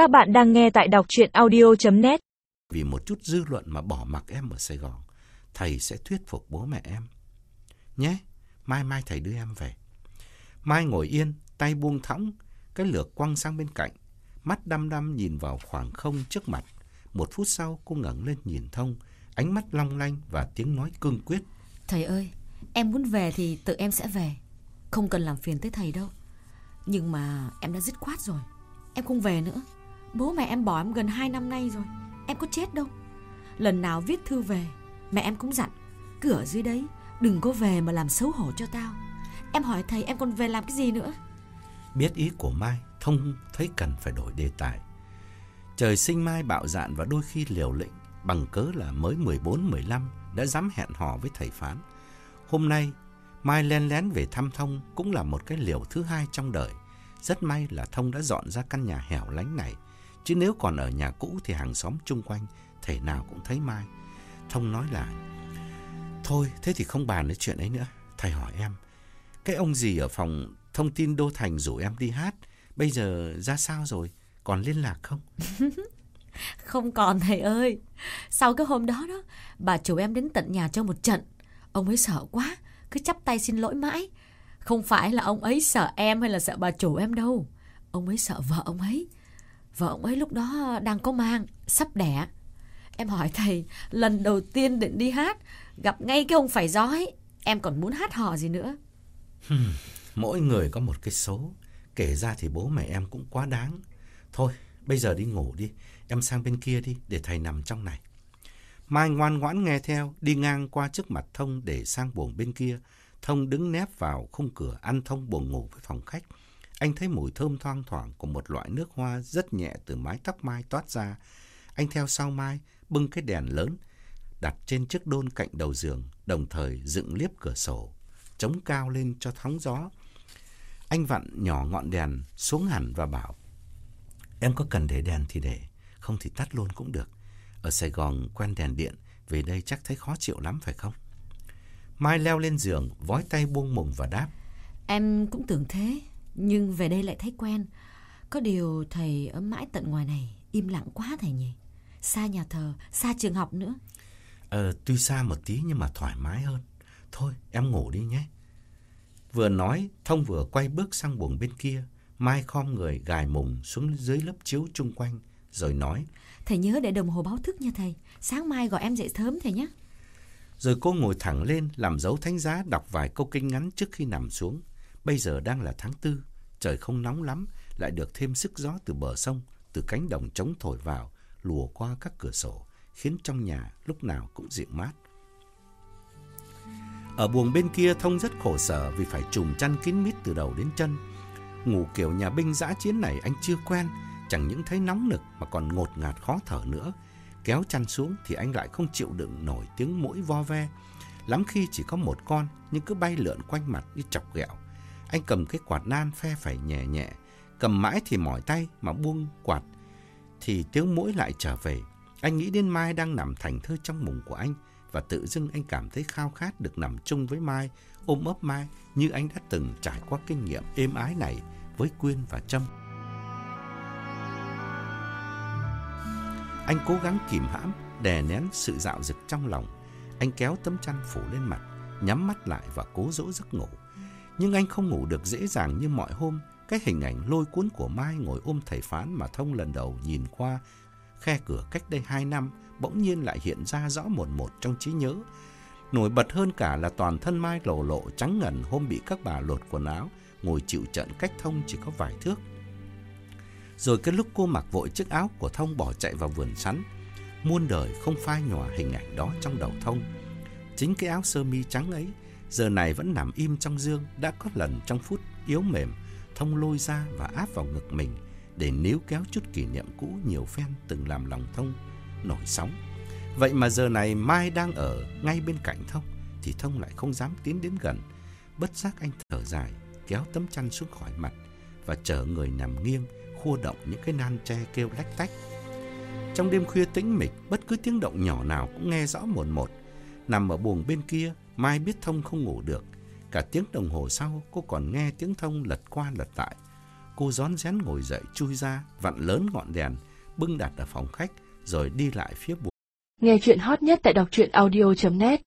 Các bạn đang nghe tại đọc chuyện audio.net Vì một chút dư luận mà bỏ mặc em ở Sài Gòn, thầy sẽ thuyết phục bố mẹ em. Nhé, mai mai thầy đưa em về. Mai ngồi yên, tay buông thõng, cái lược quăng sang bên cạnh, mắt đăm đăm nhìn vào khoảng không trước mặt. Một phút sau cô ngẩng lên nhìn thông, ánh mắt long lanh và tiếng nói cương quyết. Thầy ơi, em muốn về thì tự em sẽ về. Không cần làm phiền tới thầy đâu. Nhưng mà em đã dứt khoát rồi. Em không về nữa. Bố mẹ em bỏ em gần 2 năm nay rồi. Em có chết đâu. Lần nào viết thư về, mẹ em cũng dặn. cửa dưới đấy, đừng có về mà làm xấu hổ cho tao. Em hỏi thầy em còn về làm cái gì nữa? Biết ý của Mai, Thông thấy cần phải đổi đề tài. Trời sinh Mai bạo dạn và đôi khi liều lĩnh, bằng cớ là mới 14-15 đã dám hẹn hò với thầy phán. Hôm nay, Mai len lén về thăm Thông cũng là một cái liều thứ hai trong đời. Rất may là Thông đã dọn ra căn nhà hẻo lánh này. Chứ nếu còn ở nhà cũ thì hàng xóm chung quanh thể nào cũng thấy Mai. Thông nói là Thôi, thế thì không bàn đến chuyện ấy nữa. Thầy hỏi em, cái ông gì ở phòng thông tin Đô Thành rủ em đi hát, bây giờ ra sao rồi? Còn liên lạc không? Không còn thầy ơi. Sau cái hôm đó đó, bà chủ em đến tận nhà cho một trận. Ông ấy sợ quá, cứ chắp tay xin lỗi mãi. Không phải là ông ấy sợ em hay là sợ bà chủ em đâu. Ông ấy sợ vợ ông ấy. Vợ ông ấy lúc đó đang có mang, sắp đẻ. Em hỏi thầy, lần đầu tiên định đi hát, gặp ngay cái ông phải gió ấy. Em còn muốn hát hò gì nữa. Mỗi người có một cái số, kể ra thì bố mẹ em cũng quá đáng. Thôi, bây giờ đi ngủ đi, em sang bên kia đi để thầy nằm trong này. Mai ngoan ngoãn nghe theo, đi ngang qua trước mặt Thông để sang buồng bên kia. Thông đứng nép vào khung cửa ăn thông buồng ngủ với phòng khách. Anh thấy mùi thơm thoang thoảng của một loại nước hoa rất nhẹ từ mái tóc Mai toát ra. Anh theo sau Mai, bưng cái đèn lớn, đặt trên chiếc đôn cạnh đầu giường, đồng thời dựng liếp cửa sổ, chống cao lên cho thóng gió. Anh vặn nhỏ ngọn đèn xuống hẳn và bảo, em có cần để đèn thì để, không thì tắt luôn cũng được. Ở Sài Gòn quen đèn điện, về đây chắc thấy khó chịu lắm phải không? Mai leo lên giường, vói tay buông mùng và đáp. Em cũng tưởng thế, nhưng về đây lại thấy quen. Có điều thầy ở mãi tận ngoài này, im lặng quá thầy nhỉ. Xa nhà thờ, xa trường học nữa. Ờ, tuy xa một tí nhưng mà thoải mái hơn. Thôi, em ngủ đi nhé. Vừa nói, Thông vừa quay bước sang buồng bên kia. Mai khom người gài mùng xuống dưới lớp chiếu chung quanh, rồi nói. Thầy nhớ để đồng hồ báo thức nha thầy. Sáng mai gọi em dậy sớm thầy nhé. Rồi cô ngồi thẳng lên, làm dấu thánh giá đọc vài câu kinh ngắn trước khi nằm xuống. Bây giờ đang là tháng tư, trời không nóng lắm, lại được thêm sức gió từ bờ sông, từ cánh đồng trống thổi vào, lùa qua các cửa sổ, khiến trong nhà lúc nào cũng dịu mát. Ở buồng bên kia Thông rất khổ sở vì phải trùm chăn kín mít từ đầu đến chân. Ngủ kiểu nhà binh dã chiến này anh chưa quen, chẳng những thấy nóng nực mà còn ngột ngạt khó thở nữa. Kéo chăn xuống thì anh lại không chịu đựng nổi tiếng mũi vo ve. Lắm khi chỉ có một con nhưng cứ bay lượn quanh mặt như chọc ghẹo. Anh cầm cái quạt nan phe phải nhẹ nhẹ, cầm mãi thì mỏi tay mà buông quạt thì tiếng mũi lại trở về. Anh nghĩ đến Mai đang nằm thành thơ trong mùng của anh và tự dưng anh cảm thấy khao khát được nằm chung với Mai, ôm ấp Mai như anh đã từng trải qua kinh nghiệm êm ái này với Quyên và Trâm. Anh cố gắng kìm hãm, đè nén sự dạo dực trong lòng. Anh kéo tấm chăn phủ lên mặt, nhắm mắt lại và cố dỗ giấc ngủ. Nhưng anh không ngủ được dễ dàng như mọi hôm. Cái hình ảnh lôi cuốn của Mai ngồi ôm thầy phán mà Thông lần đầu nhìn qua khe cửa cách đây hai năm bỗng nhiên lại hiện ra rõ một một trong trí nhớ. Nổi bật hơn cả là toàn thân Mai lộ lộ trắng ngần hôm bị các bà lột quần áo, ngồi chịu trận cách Thông chỉ có vài thước. Rồi cái lúc cô mặc vội chiếc áo của Thông bỏ chạy vào vườn sắn, muôn đời không phai nhòa hình ảnh đó trong đầu Thông. Chính cái áo sơ mi trắng ấy, giờ này vẫn nằm im trong dương, đã có lần trong phút yếu mềm, Thông lôi ra và áp vào ngực mình để níu kéo chút kỷ niệm cũ nhiều phen từng làm lòng Thông nổi sóng. Vậy mà giờ này Mai đang ở ngay bên cạnh Thông thì Thông lại không dám tiến đến gần. Bất giác anh thở dài, kéo tấm chăn xuống khỏi mặt và chở người nằm nghiêng, khua động những cái nan tre kêu lách tách. Trong đêm khuya tĩnh mịch, bất cứ tiếng động nhỏ nào cũng nghe rõ một một. Nằm ở buồng bên kia, Mai biết Thông không ngủ được. Cả tiếng đồng hồ sau, cô còn nghe tiếng Thông lật qua lật lại. Cô rón rén ngồi dậy chui ra, vặn lớn ngọn đèn, bưng đặt ở phòng khách, rồi đi lại phía buồn. Nghe chuyện hot nhất tại đọc truyện audio.net